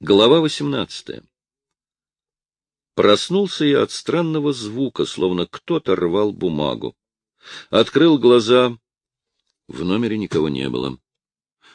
Глава 18. Проснулся я от странного звука, словно кто-то рвал бумагу. Открыл глаза. В номере никого не было.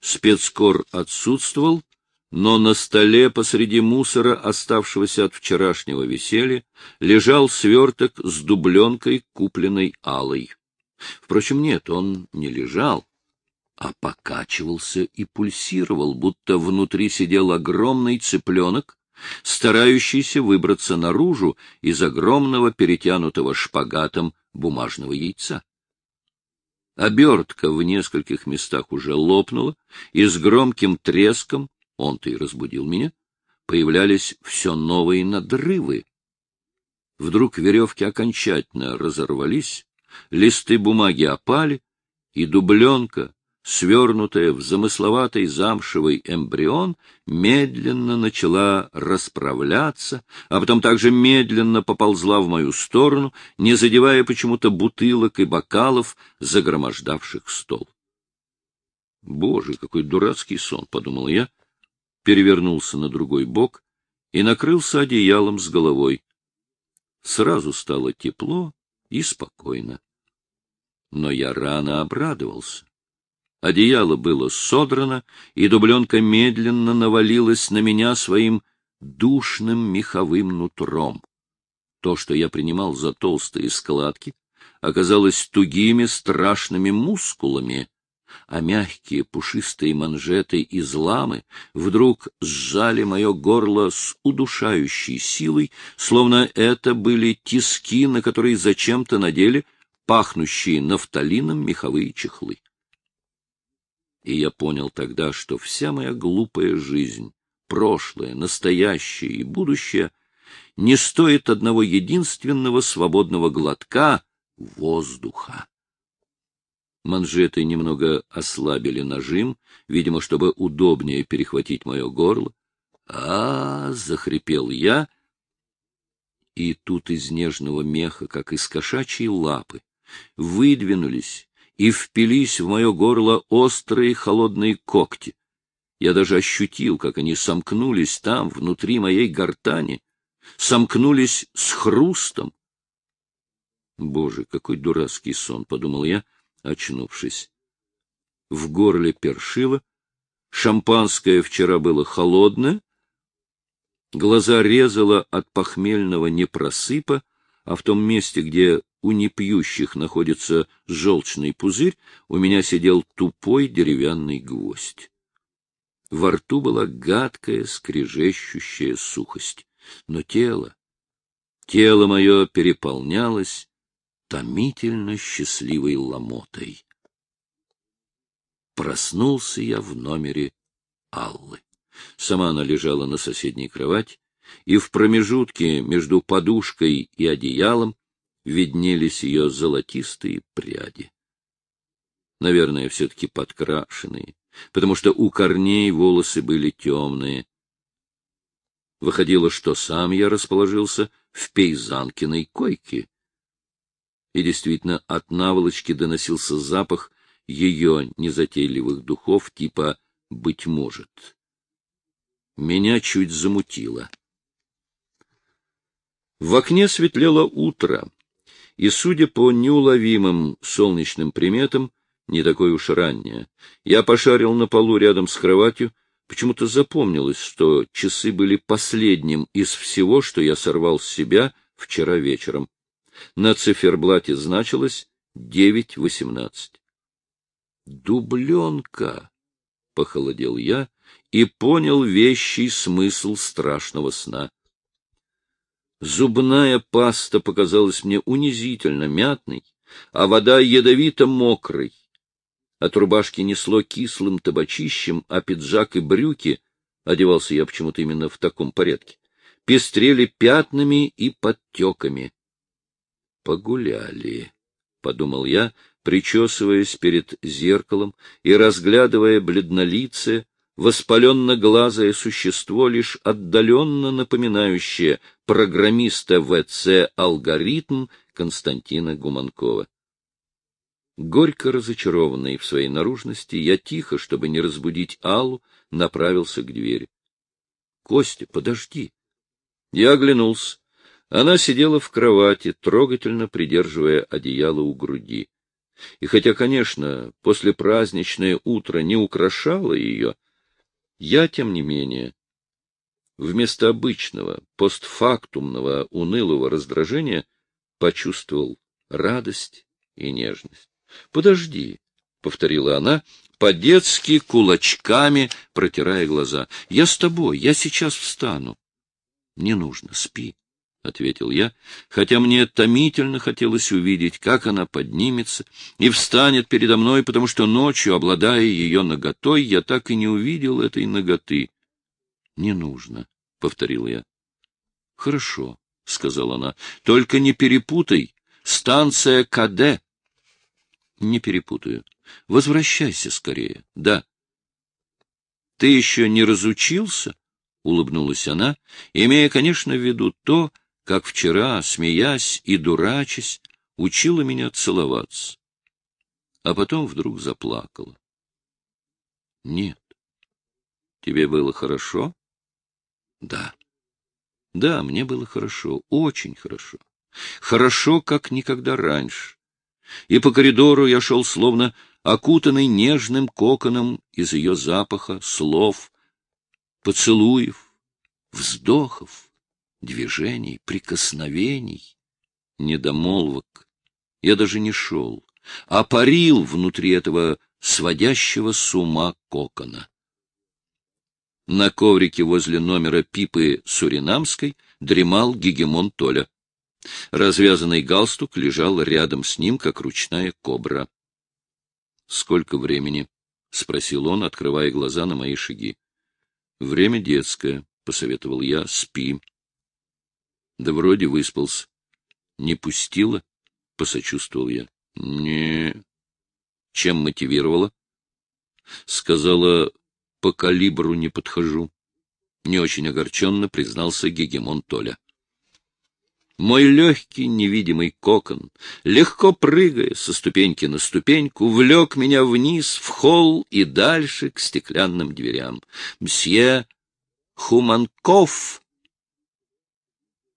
Спецкор отсутствовал, но на столе посреди мусора, оставшегося от вчерашнего веселья, лежал сверток с дубленкой, купленной алой. Впрочем, нет, он не лежал а покачивался и пульсировал, будто внутри сидел огромный цыпленок, старающийся выбраться наружу из огромного перетянутого шпагатом бумажного яйца. Обертка в нескольких местах уже лопнула, и с громким треском, он-то и разбудил меня, появлялись все новые надрывы. Вдруг веревки окончательно разорвались, листы бумаги опали, и дубленка, свернутая в замысловатый замшевый эмбрион, медленно начала расправляться, а потом также медленно поползла в мою сторону, не задевая почему-то бутылок и бокалов, загромождавших стол. Боже, какой дурацкий сон, — подумал я, перевернулся на другой бок и накрылся одеялом с головой. Сразу стало тепло и спокойно. Но я рано обрадовался. Одеяло было содрано, и дубленка медленно навалилась на меня своим душным меховым нутром. То, что я принимал за толстые складки, оказалось тугими страшными мускулами, а мягкие пушистые манжеты из ламы вдруг сжали мое горло с удушающей силой, словно это были тиски, на которые зачем-то надели пахнущие нафталином меховые чехлы. И я понял тогда, что вся моя глупая жизнь, прошлое, настоящее и будущее, не стоит одного единственного свободного глотка воздуха. Манжеты немного ослабили нажим, видимо, чтобы удобнее перехватить мое горло. А, -а, -а захрипел я, и тут из нежного меха, как из кошачьей лапы, выдвинулись и впились в мое горло острые холодные когти. Я даже ощутил, как они сомкнулись там, внутри моей гортани, сомкнулись с хрустом. Боже, какой дурацкий сон, — подумал я, очнувшись. В горле першило, шампанское вчера было холодное, глаза резало от похмельного непросыпа, а в том месте, где у непьющих находится желчный пузырь, у меня сидел тупой деревянный гвоздь. Во рту была гадкая, скрежещущая сухость. Но тело, тело мое переполнялось томительно счастливой ломотой. Проснулся я в номере Аллы. Сама она лежала на соседней кровати, и в промежутке между подушкой и одеялом виднелись ее золотистые пряди. Наверное, все-таки подкрашенные, потому что у корней волосы были темные. Выходило, что сам я расположился в пейзанкиной койке. И действительно, от наволочки доносился запах ее незатейливых духов типа «быть может». Меня чуть замутило. В окне светлело утро и, судя по неуловимым солнечным приметам, не такой уж раннее. Я пошарил на полу рядом с кроватью, почему-то запомнилось, что часы были последним из всего, что я сорвал с себя вчера вечером. На циферблате значилось девять восемнадцать. «Дубленка!» — похолодел я и понял вещий смысл страшного сна. Зубная паста показалась мне унизительно мятной, а вода ядовито мокрой. От рубашки несло кислым табачищем, а пиджак и брюки, одевался я почему-то именно в таком порядке, пестрели пятнами и подтеками. «Погуляли», — подумал я, причесываясь перед зеркалом и разглядывая бледнолицее, воспаленно-глазое существо, лишь отдаленно напоминающее программиста ВЦ «Алгоритм» Константина Гуманкова. Горько разочарованный в своей наружности, я тихо, чтобы не разбудить Аллу, направился к двери. Костя, подожди. Я оглянулся. Она сидела в кровати, трогательно придерживая одеяло у груди. И хотя, конечно, после праздничное утро не украшало ее, я, тем не менее, вместо обычного постфактумного унылого раздражения почувствовал радость и нежность. — Подожди, — повторила она, по-детски кулачками протирая глаза. — Я с тобой, я сейчас встану. — Не нужно, спи, — ответил я, хотя мне томительно хотелось увидеть, как она поднимется и встанет передо мной, потому что ночью, обладая ее наготой, я так и не увидел этой наготы. — Не нужно, — повторил я. — Хорошо, — сказала она, — только не перепутай. Станция КД. — Не перепутаю. Возвращайся скорее. Да. — Ты еще не разучился? — улыбнулась она, имея, конечно, в виду то, как вчера, смеясь и дурачась, учила меня целоваться. А потом вдруг заплакала. — Нет. — Тебе было хорошо? — Да. Да, мне было хорошо, очень хорошо. Хорошо, как никогда раньше. И по коридору я шел словно окутанный нежным коконом из ее запаха, слов, поцелуев, вздохов, движений, прикосновений, недомолвок. Я даже не шел, а парил внутри этого сводящего с ума кокона. На коврике возле номера Пипы Суринамской дремал гегемон Толя. Развязанный галстук лежал рядом с ним, как ручная кобра. — Сколько времени? — спросил он, открывая глаза на мои шаги. — Время детское, — посоветовал я, — спи. — Да вроде выспался. — Не пустила? — посочувствовал я. — Не. — Чем мотивировала? — Сказала, по калибру не подхожу. Не очень огорченно признался гегемон Толя. Мой легкий невидимый кокон, легко прыгая со ступеньки на ступеньку, влек меня вниз, в холл и дальше к стеклянным дверям. «Мсье Хуманков!»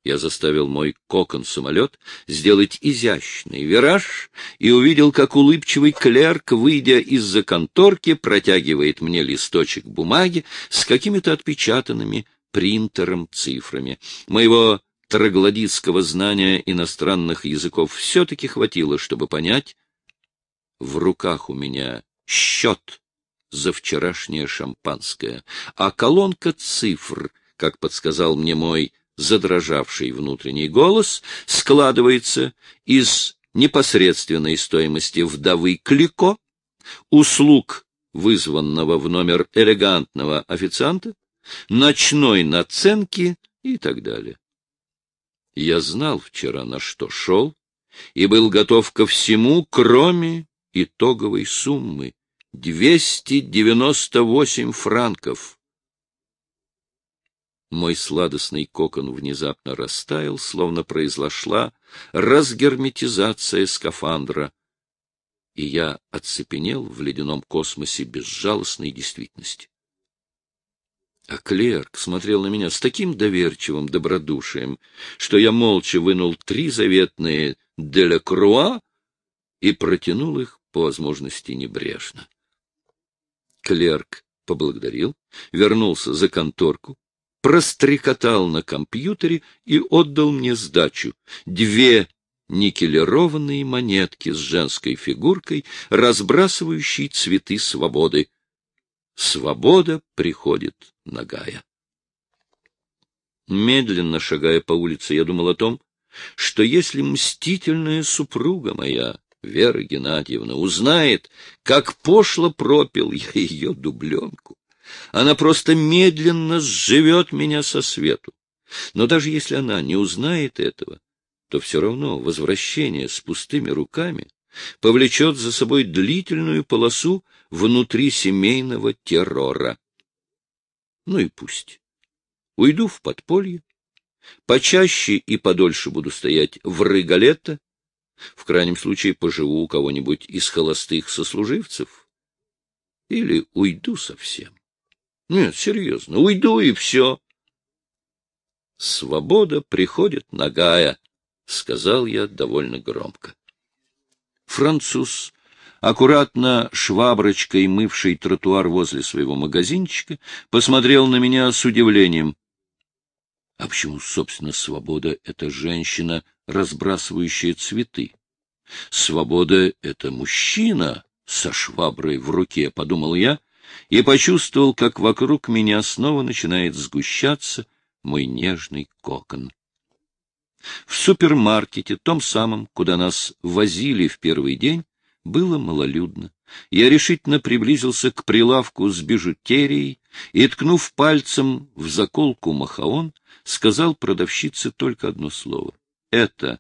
Я заставил мой кокон-самолет сделать изящный вираж и увидел, как улыбчивый клерк, выйдя из-за конторки, протягивает мне листочек бумаги с какими-то отпечатанными принтером цифрами. Моего троглодитского знания иностранных языков все-таки хватило, чтобы понять, в руках у меня счет за вчерашнее шампанское, а колонка цифр, как подсказал мне мой задрожавший внутренний голос, складывается из непосредственной стоимости вдовы Клико, услуг вызванного в номер элегантного официанта, ночной наценки и так далее. Я знал вчера, на что шел, и был готов ко всему, кроме итоговой суммы — 298 франков. Мой сладостный кокон внезапно растаял, словно произошла разгерметизация скафандра, и я оцепенел в ледяном космосе безжалостной действительности. А клерк смотрел на меня с таким доверчивым добродушием, что я молча вынул три заветные «Делякруа» и протянул их, по возможности, небрежно. Клерк поблагодарил, вернулся за конторку, прострекотал на компьютере и отдал мне сдачу. Две никелированные монетки с женской фигуркой, разбрасывающей цветы свободы. Свобода приходит нагая. Медленно шагая по улице, я думал о том, что если мстительная супруга моя, Вера Геннадьевна, узнает, как пошло пропил я ее дубленку, она просто медленно сживет меня со свету. Но даже если она не узнает этого, то все равно возвращение с пустыми руками повлечет за собой длительную полосу внутрисемейного террора. Ну и пусть. Уйду в подполье, почаще и подольше буду стоять в рыгалетто, в крайнем случае поживу у кого-нибудь из холостых сослуживцев. Или уйду совсем. Нет, серьезно, уйду и все. Свобода приходит нагая, — сказал я довольно громко. Француз, аккуратно шваброчкой мывший тротуар возле своего магазинчика, посмотрел на меня с удивлением. А почему, собственно, свобода — это женщина, разбрасывающая цветы? Свобода — это мужчина со шваброй в руке, — подумал я, и почувствовал, как вокруг меня снова начинает сгущаться мой нежный кокон. В супермаркете, том самом, куда нас возили в первый день, было малолюдно. Я решительно приблизился к прилавку с бижутерией и, ткнув пальцем в заколку махаон, сказал продавщице только одно слово. Это